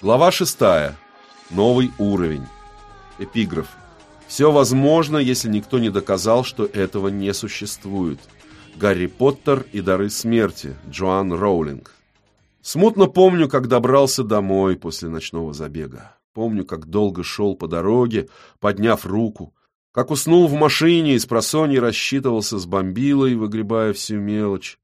Глава 6. Новый уровень. Эпиграф. Все возможно, если никто не доказал, что этого не существует. Гарри Поттер и дары смерти. Джоан Роулинг. Смутно помню, как добрался домой после ночного забега. Помню, как долго шел по дороге, подняв руку, как уснул в машине и с просонья рассчитывался с бомбилой, выгребая всю мелочь.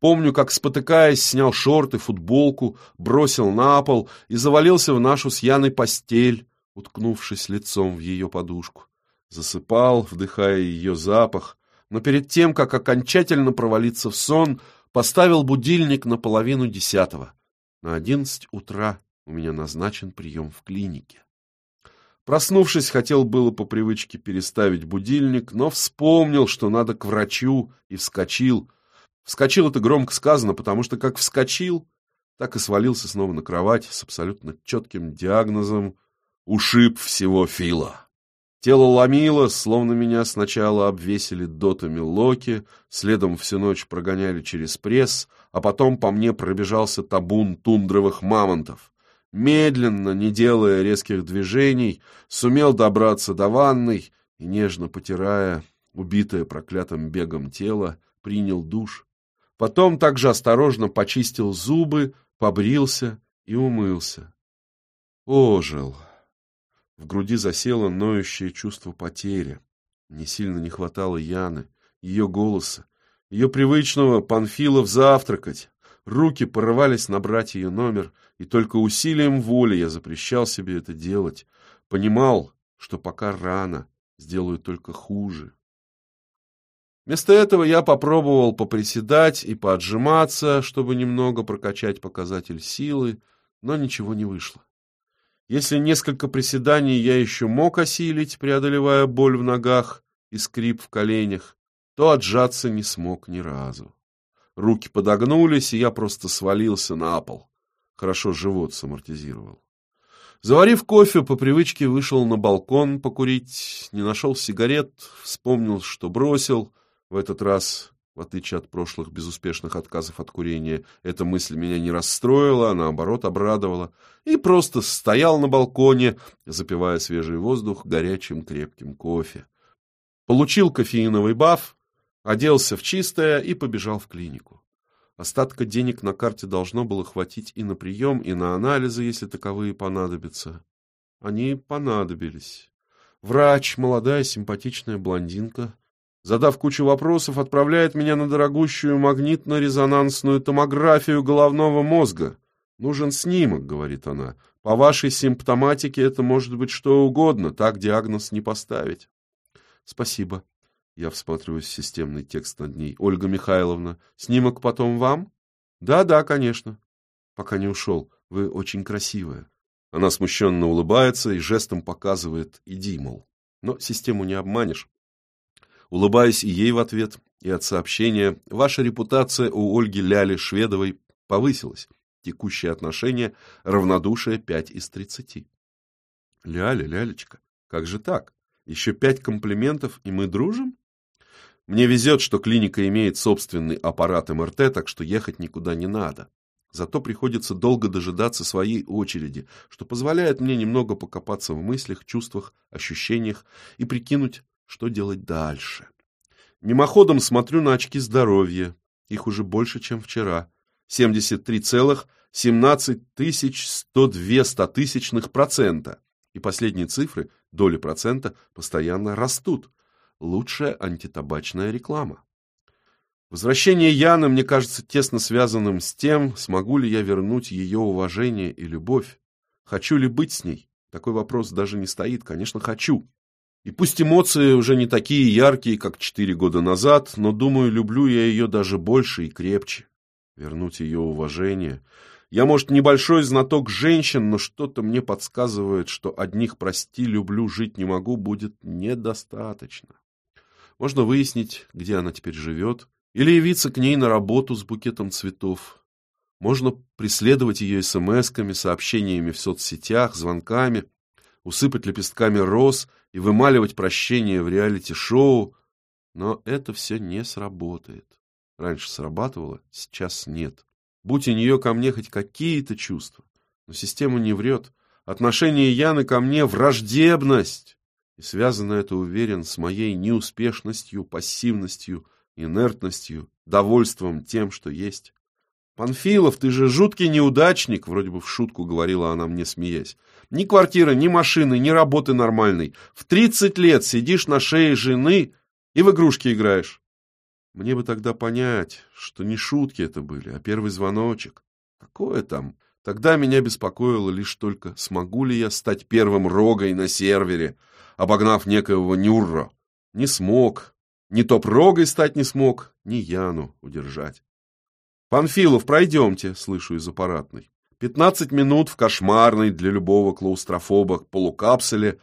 Помню, как, спотыкаясь, снял шорты, футболку, бросил на пол и завалился в нашу с Яной постель, уткнувшись лицом в ее подушку. Засыпал, вдыхая ее запах, но перед тем, как окончательно провалиться в сон, поставил будильник на половину десятого. На одиннадцать утра у меня назначен прием в клинике. Проснувшись, хотел было по привычке переставить будильник, но вспомнил, что надо к врачу, и вскочил — Вскочил это громко сказано, потому что как вскочил, так и свалился снова на кровать с абсолютно четким диагнозом «ушиб всего Фила». Тело ломило, словно меня сначала обвесили дотами Локи, следом всю ночь прогоняли через пресс, а потом по мне пробежался табун тундровых мамонтов. Медленно, не делая резких движений, сумел добраться до ванной и, нежно потирая убитое проклятым бегом тело, принял душ Потом также осторожно почистил зубы, побрился и умылся. Ожил. В груди засело ноющее чувство потери. Не сильно не хватало Яны, ее голоса, ее привычного Панфилов завтракать. Руки порывались набрать ее номер, и только усилием воли я запрещал себе это делать. Понимал, что пока рано, сделаю только хуже. Вместо этого я попробовал поприседать и поотжиматься, чтобы немного прокачать показатель силы, но ничего не вышло. Если несколько приседаний я еще мог осилить, преодолевая боль в ногах и скрип в коленях, то отжаться не смог ни разу. Руки подогнулись, и я просто свалился на пол. Хорошо живот самортизировал. Заварив кофе, по привычке вышел на балкон покурить, не нашел сигарет, вспомнил, что бросил, в этот раз, в отличие от прошлых безуспешных отказов от курения, эта мысль меня не расстроила, а наоборот обрадовала, и просто стоял на балконе, запивая свежий воздух горячим крепким кофе. Получил кофеиновый баф, оделся в чистое и побежал в клинику. Остатка денег на карте должно было хватить и на прием, и на анализы, если таковые понадобятся. Они понадобились. Врач, молодая симпатичная блондинка, задав кучу вопросов, отправляет меня на дорогущую магнитно-резонансную томографию головного мозга. «Нужен снимок», — говорит она. «По вашей симптоматике это может быть что угодно, так диагноз не поставить». «Спасибо». Я всматриваюсь в системный текст над ней. «Ольга Михайловна, снимок потом вам?» «Да-да, конечно». «Пока не ушел. Вы очень красивая». Она смущенно улыбается и жестом показывает «иди, мол». Но систему не обманешь. Улыбаюсь и ей в ответ, и от сообщения «Ваша репутация у Ольги Ляли Шведовой повысилась. Текущее отношение равнодушие 5 из 30». «Ляля, Лялечка, как же так? Еще пять комплиментов, и мы дружим?» Мне везет, что клиника имеет собственный аппарат МРТ, так что ехать никуда не надо. Зато приходится долго дожидаться своей очереди, что позволяет мне немного покопаться в мыслях, чувствах, ощущениях и прикинуть, что делать дальше? Мимоходом смотрю на очки здоровья. Их уже больше, чем вчера. 73,17 102 стотысячных процента. И последние цифры, доли процента, постоянно растут. Лучшая антитабачная реклама. Возвращение Яны мне кажется тесно связанным с тем, смогу ли я вернуть ее уважение и любовь. Хочу ли быть с ней? Такой вопрос даже не стоит. Конечно, хочу. И пусть эмоции уже не такие яркие, как четыре года назад, но, думаю, люблю я ее даже больше и крепче. Вернуть ее уважение. Я, может, небольшой знаток женщин, но что-то мне подсказывает, что одних «прости, люблю, жить не могу» будет недостаточно. Можно выяснить, где она теперь живет, или явиться к ней на работу с букетом цветов. Можно преследовать ее смс-ками, сообщениями в соцсетях, звонками, усыпать лепестками роз и вымаливать прощение в реалити-шоу, но это все не сработает. Раньше срабатывало, сейчас нет. Будь у нее ко мне хоть какие-то чувства, Но система не врет. Отношение Яны ко мне — враждебность. И связано это, уверен, с моей неуспешностью, пассивностью, инертностью, довольством тем, что есть. «Панфилов, ты же жуткий неудачник!» — вроде бы в шутку говорила она мне, смеясь. «Ни квартиры, ни машины, ни работы нормальной. В тридцать лет сидишь на шее жены и в игрушки играешь». Мне бы тогда понять, что не шутки это были, а первый звоночек. Какое там? Тогда меня беспокоило лишь только, смогу ли я стать первым рогой на сервере, обогнав некоего Нюрро. Не смог. Ни топ-рогой стать не смог, ни Яну удержать. «Панфилов, пройдемте», — слышу из аппаратной. Пятнадцать минут в кошмарной для любого клаустрофоба полукапсуле,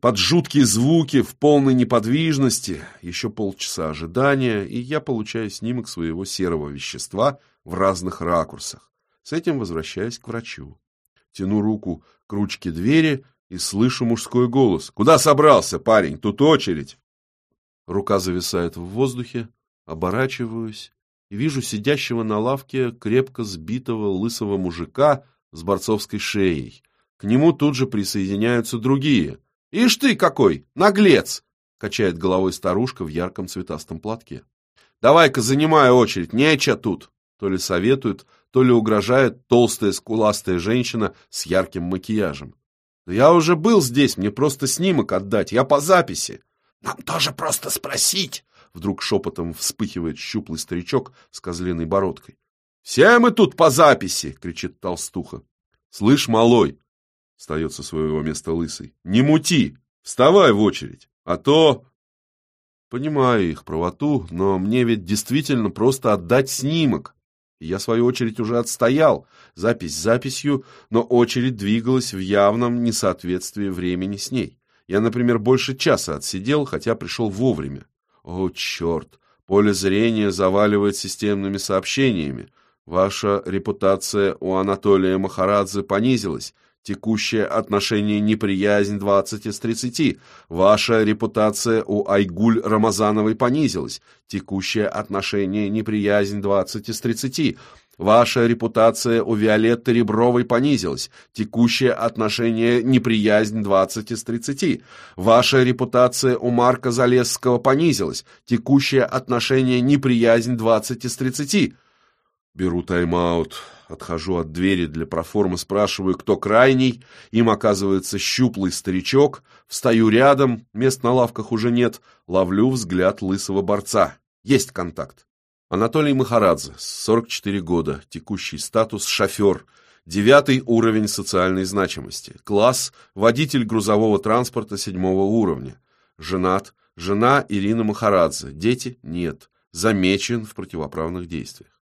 под жуткие звуки, в полной неподвижности, еще полчаса ожидания, и я получаю снимок своего серого вещества в разных ракурсах. С этим возвращаюсь к врачу. Тяну руку к ручке двери и слышу мужской голос. «Куда собрался, парень? Тут очередь!» Рука зависает в воздухе, оборачиваюсь вижу сидящего на лавке крепко сбитого лысого мужика с борцовской шеей. К нему тут же присоединяются другие. «Ишь ты какой! Наглец!» — качает головой старушка в ярком цветастом платке. «Давай-ка занимай очередь, неча тут!» То ли советует, то ли угрожает толстая скуластая женщина с ярким макияжем. «Да я уже был здесь, мне просто снимок отдать, я по записи!» «Нам тоже просто спросить!» Вдруг шепотом вспыхивает щуплый старичок с козлиной бородкой. «Все мы тут по записи!» — кричит толстуха. «Слышь, малой!» — встает со своего места лысый. «Не мути! Вставай в очередь! А то...» Понимаю их правоту, но мне ведь действительно просто отдать снимок. Я свою очередь уже отстоял, запись записью, но очередь двигалась в явном несоответствии времени с ней. Я, например, больше часа отсидел, хотя пришел вовремя. О, черт! Поле зрения заваливает системными сообщениями. Ваша репутация у Анатолия Махарадзе понизилась. Текущее отношение неприязнь 20 из 30. Ваша репутация у Айгуль Рамазановой понизилась. Текущее отношение неприязнь 20 из 30. Ваша репутация у Виолетты Ребровой понизилась. Текущее отношение неприязнь 20 из 30. Ваша репутация у Марка Залесского понизилась. Текущее отношение неприязнь 20 из 30. Беру тайм-аут, отхожу от двери для проформы, спрашиваю, кто крайний. Им оказывается щуплый старичок. Встаю рядом, мест на лавках уже нет. Ловлю взгляд лысого борца. Есть контакт. Анатолий Махарадзе, 44 года, текущий статус шофер, девятый уровень социальной значимости, класс водитель грузового транспорта седьмого уровня, женат, жена Ирина Махарадзе, дети нет, замечен в противоправных действиях.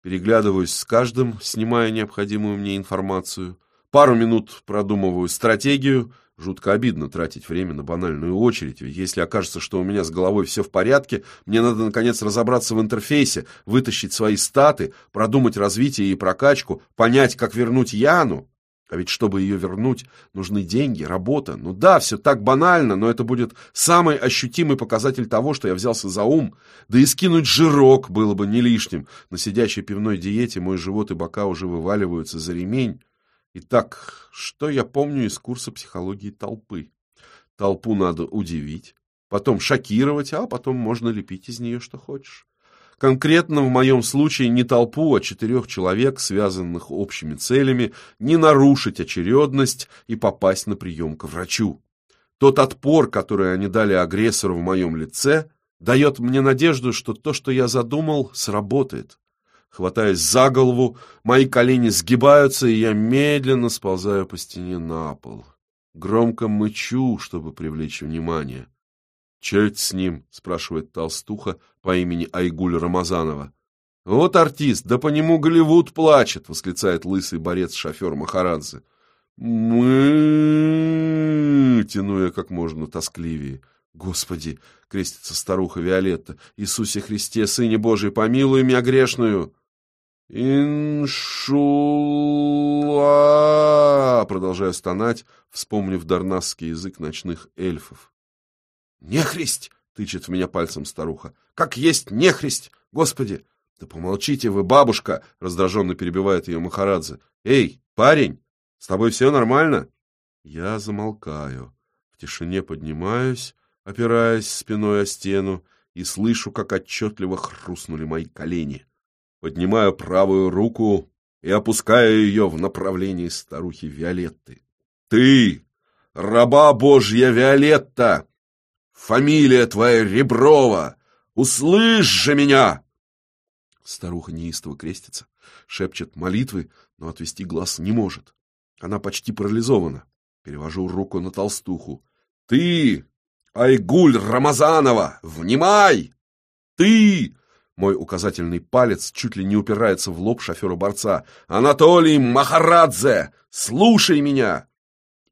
Переглядываюсь с каждым, снимая необходимую мне информацию, пару минут продумываю стратегию, Жутко обидно тратить время на банальную очередь, ведь если окажется, что у меня с головой все в порядке, мне надо, наконец, разобраться в интерфейсе, вытащить свои статы, продумать развитие и прокачку, понять, как вернуть Яну. А ведь чтобы ее вернуть, нужны деньги, работа. Ну да, все так банально, но это будет самый ощутимый показатель того, что я взялся за ум. Да и скинуть жирок было бы не лишним. На сидячей пивной диете мой живот и бока уже вываливаются за ремень. Итак, что я помню из курса психологии толпы? Толпу надо удивить, потом шокировать, а потом можно лепить из нее что хочешь. Конкретно в моем случае не толпу, а четырех человек, связанных общими целями, не нарушить очередность и попасть на прием к врачу. Тот отпор, который они дали агрессору в моем лице, дает мне надежду, что то, что я задумал, сработает. Хватаясь за голову, мои колени сгибаются, и я медленно сползаю по стене на пол. Громко мычу, чтобы привлечь внимание. «Че это с ним?» — спрашивает толстуха по имени Айгуль Рамазанова. «Вот артист, да по нему Голливуд плачет!» — восклицает лысый борец-шофер Махарадзе. мы тяну я как можно тоскливее. «Господи!» — крестится старуха Виолетта. «Иисусе Христе, Сыне Божий, помилуй меня грешную!» «Иншулла!» Продолжаю стонать, вспомнив дарнасский язык ночных эльфов. «Нехристь!» — тычет в меня пальцем старуха. «Как есть нехристь! Господи!» «Да помолчите вы, бабушка!» — раздраженно перебивает ее Махарадзе. «Эй, парень, С тобой все нормально? Я замолкаю. В тишине поднимаюсь, опираясь спиной о стену, и слышу, как отчетливо хрустнули мои колени. Поднимаю правую руку и опускаю ее в направлении старухи Виолетты. «Ты, раба Божья Виолетта! Фамилия твоя Реброва! Услышь же меня!» Старуха неистово крестится, шепчет молитвы, но отвести глаз не может. Она почти парализована. Перевожу руку на толстуху. «Ты, Айгуль Рамазанова, внимай! Ты!» Мой указательный палец чуть ли не упирается в лоб шофера-борца. «Анатолий Махарадзе, слушай меня!»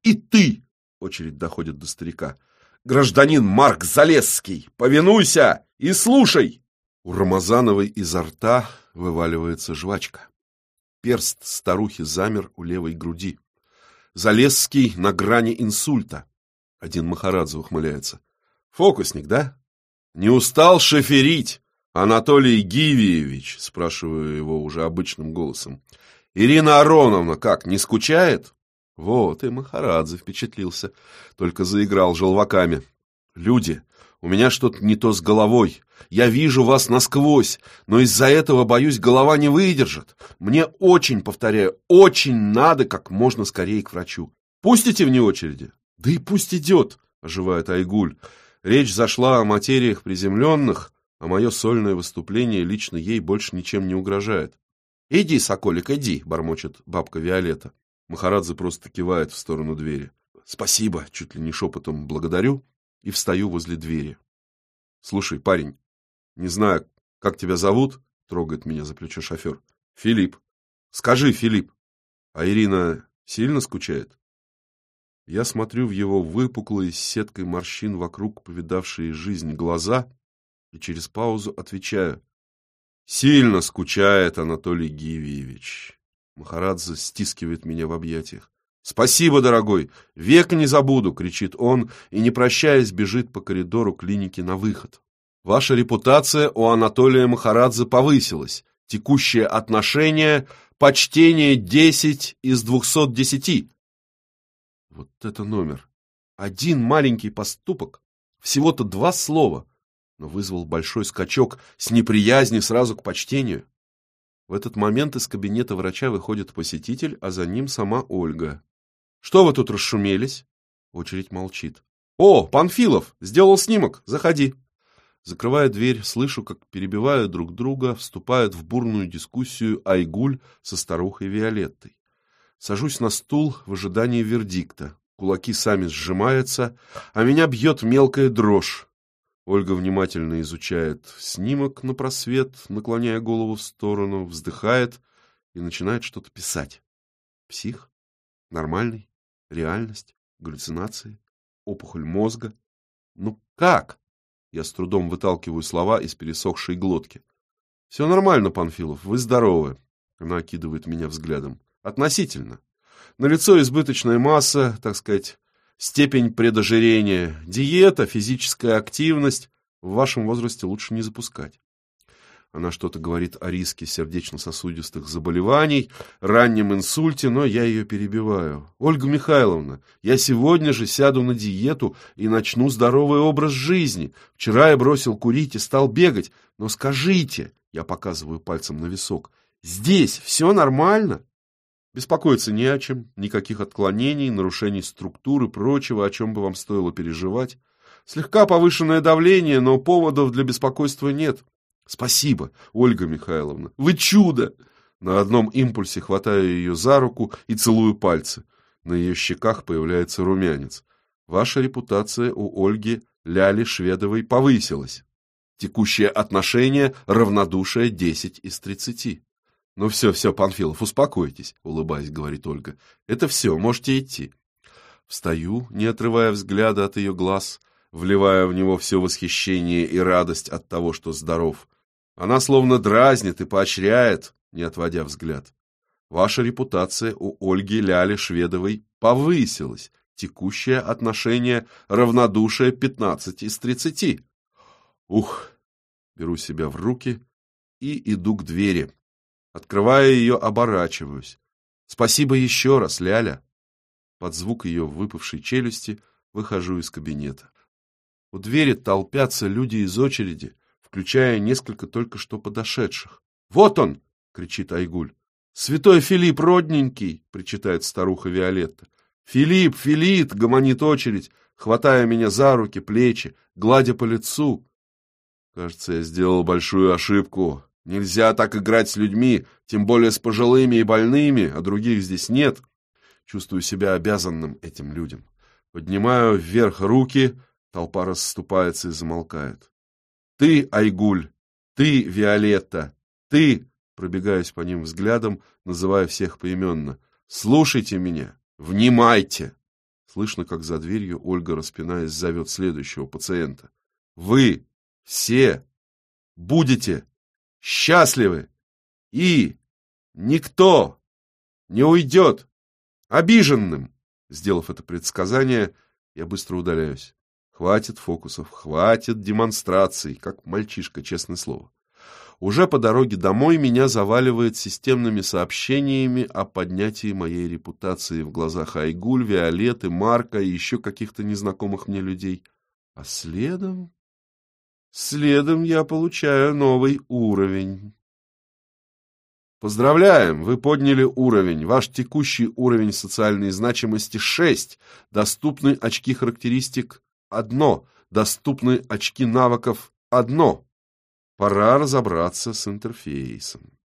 «И ты!» — очередь доходит до старика. «Гражданин Марк Залесский, повинуйся и слушай!» У Рамазановой изо рта вываливается жвачка. Перст старухи замер у левой груди. Залесский на грани инсульта. Один Махарадзе ухмыляется. Фокусник, да? Не устал шоферить? Анатолий Гивиевич, спрашиваю его уже обычным голосом. Ирина Ароновна как, не скучает? Вот и Махарадзе впечатлился, только заиграл желваками. Люди, у меня что-то не то с головой. Я вижу вас насквозь, но из-за этого, боюсь, голова не выдержит. Мне очень, повторяю, очень надо как можно скорее к врачу. Пустите вне очереди? Да и пусть идет, оживает Айгуль. Речь зашла о материях приземленных, а мое сольное выступление лично ей больше ничем не угрожает. «Иди, соколик, иди», — бормочет бабка Виолетта. Махарадзе просто кивает в сторону двери. «Спасибо», — чуть ли не шепотом благодарю и встаю возле двери. «Слушай, парень, не знаю, как тебя зовут?» — трогает меня за плечо шофер. «Филипп. Скажи, Филипп, а Ирина сильно скучает?» Я смотрю в его выпуклые с сеткой морщин вокруг повидавшие жизнь глаза и через паузу отвечаю. «Сильно скучает Анатолий Гивиевич». Махарадзе стискивает меня в объятиях. «Спасибо, дорогой! Век не забуду!» — кричит он и, не прощаясь, бежит по коридору клиники на выход. «Ваша репутация у Анатолия Махарадзе повысилась. Текущее отношение — почтение 10 из 210». Вот это номер. Один маленький поступок, всего-то два слова, но вызвал большой скачок с неприязни сразу к почтению. В этот момент из кабинета врача выходит посетитель, а за ним сама Ольга. Что вы тут расшумелись? Очередь молчит. О, Панфилов, сделал снимок, заходи. Закрывая дверь, слышу, как перебивают друг друга, вступают в бурную дискуссию Айгуль со старухой Виолеттой. Сажусь на стул в ожидании вердикта. Кулаки сами сжимаются, а меня бьет мелкая дрожь. Ольга внимательно изучает снимок на просвет, наклоняя голову в сторону, вздыхает и начинает что-то писать. Псих? Нормальный? Реальность? Галлюцинации? Опухоль мозга? Ну как? Я с трудом выталкиваю слова из пересохшей глотки. Все нормально, Панфилов, вы здоровы. Она окидывает меня взглядом. Относительно. На лицо избыточная масса, так сказать, степень предожирения, диета, физическая активность. В вашем возрасте лучше не запускать. Она что-то говорит о риске сердечно-сосудистых заболеваний, раннем инсульте, но я ее перебиваю. Ольга Михайловна, я сегодня же сяду на диету и начну здоровый образ жизни. Вчера я бросил курить и стал бегать. Но скажите, я показываю пальцем на висок, здесь все нормально? Беспокоиться не о чем, никаких отклонений, нарушений структуры, прочего, о чем бы вам стоило переживать. Слегка повышенное давление, но поводов для беспокойства нет. Спасибо, Ольга Михайловна, вы чудо! На одном импульсе хватаю ее за руку и целую пальцы. На ее щеках появляется румянец. Ваша репутация у Ольги Ляли Шведовой повысилась. Текущее отношение равнодушие 10 из 30. Ну все, все, Панфилов, успокойтесь, улыбаясь, говорит Ольга. Это все, можете идти. Встаю, не отрывая взгляда от ее глаз, вливая в него все восхищение и радость от того, что здоров. Она словно дразнит и поощряет, не отводя взгляд. Ваша репутация у Ольги Ляли Шведовой повысилась. Текущее отношение равнодушие 15 из 30. Ух! Беру себя в руки и иду к двери. Открывая ее, оборачиваюсь. Спасибо еще раз, Ляля. Под звук ее выпавшей челюсти выхожу из кабинета. У двери толпятся люди из очереди, включая несколько только что подошедших. «Вот он!» — кричит Айгуль. «Святой Филипп родненький!» — причитает старуха Виолетта. «Филипп, Филипп!» — гомонит очередь, хватая меня за руки, плечи, гладя по лицу. Кажется, я сделал большую ошибку. Нельзя так играть с людьми, тем более с пожилыми и больными, а других здесь нет. Чувствую себя обязанным этим людям. Поднимаю вверх руки, толпа расступается и замолкает. Ты, Айгуль, ты, Виолетта, ты, пробегаюсь по ним взглядом, называя всех поименно. Слушайте меня, внимайте. Слышно, как за дверью Ольга, распинаясь, зовет следующего пациента. Вы все будете счастливы, и никто не уйдет обиженным. Сделав это предсказание, я быстро удаляюсь. Хватит фокусов, хватит демонстраций, как мальчишка, честное слово. Уже по дороге домой меня заваливает системными сообщениями о поднятии моей репутации в глазах Айгуль, Виолетты, Марка и еще каких-то незнакомых мне людей. А следом... Следом я получаю новый уровень. Поздравляем, вы подняли уровень. Ваш текущий уровень социальной значимости 6. Доступны очки характеристик 1. Доступны очки навыков 1. Пора разобраться с интерфейсом.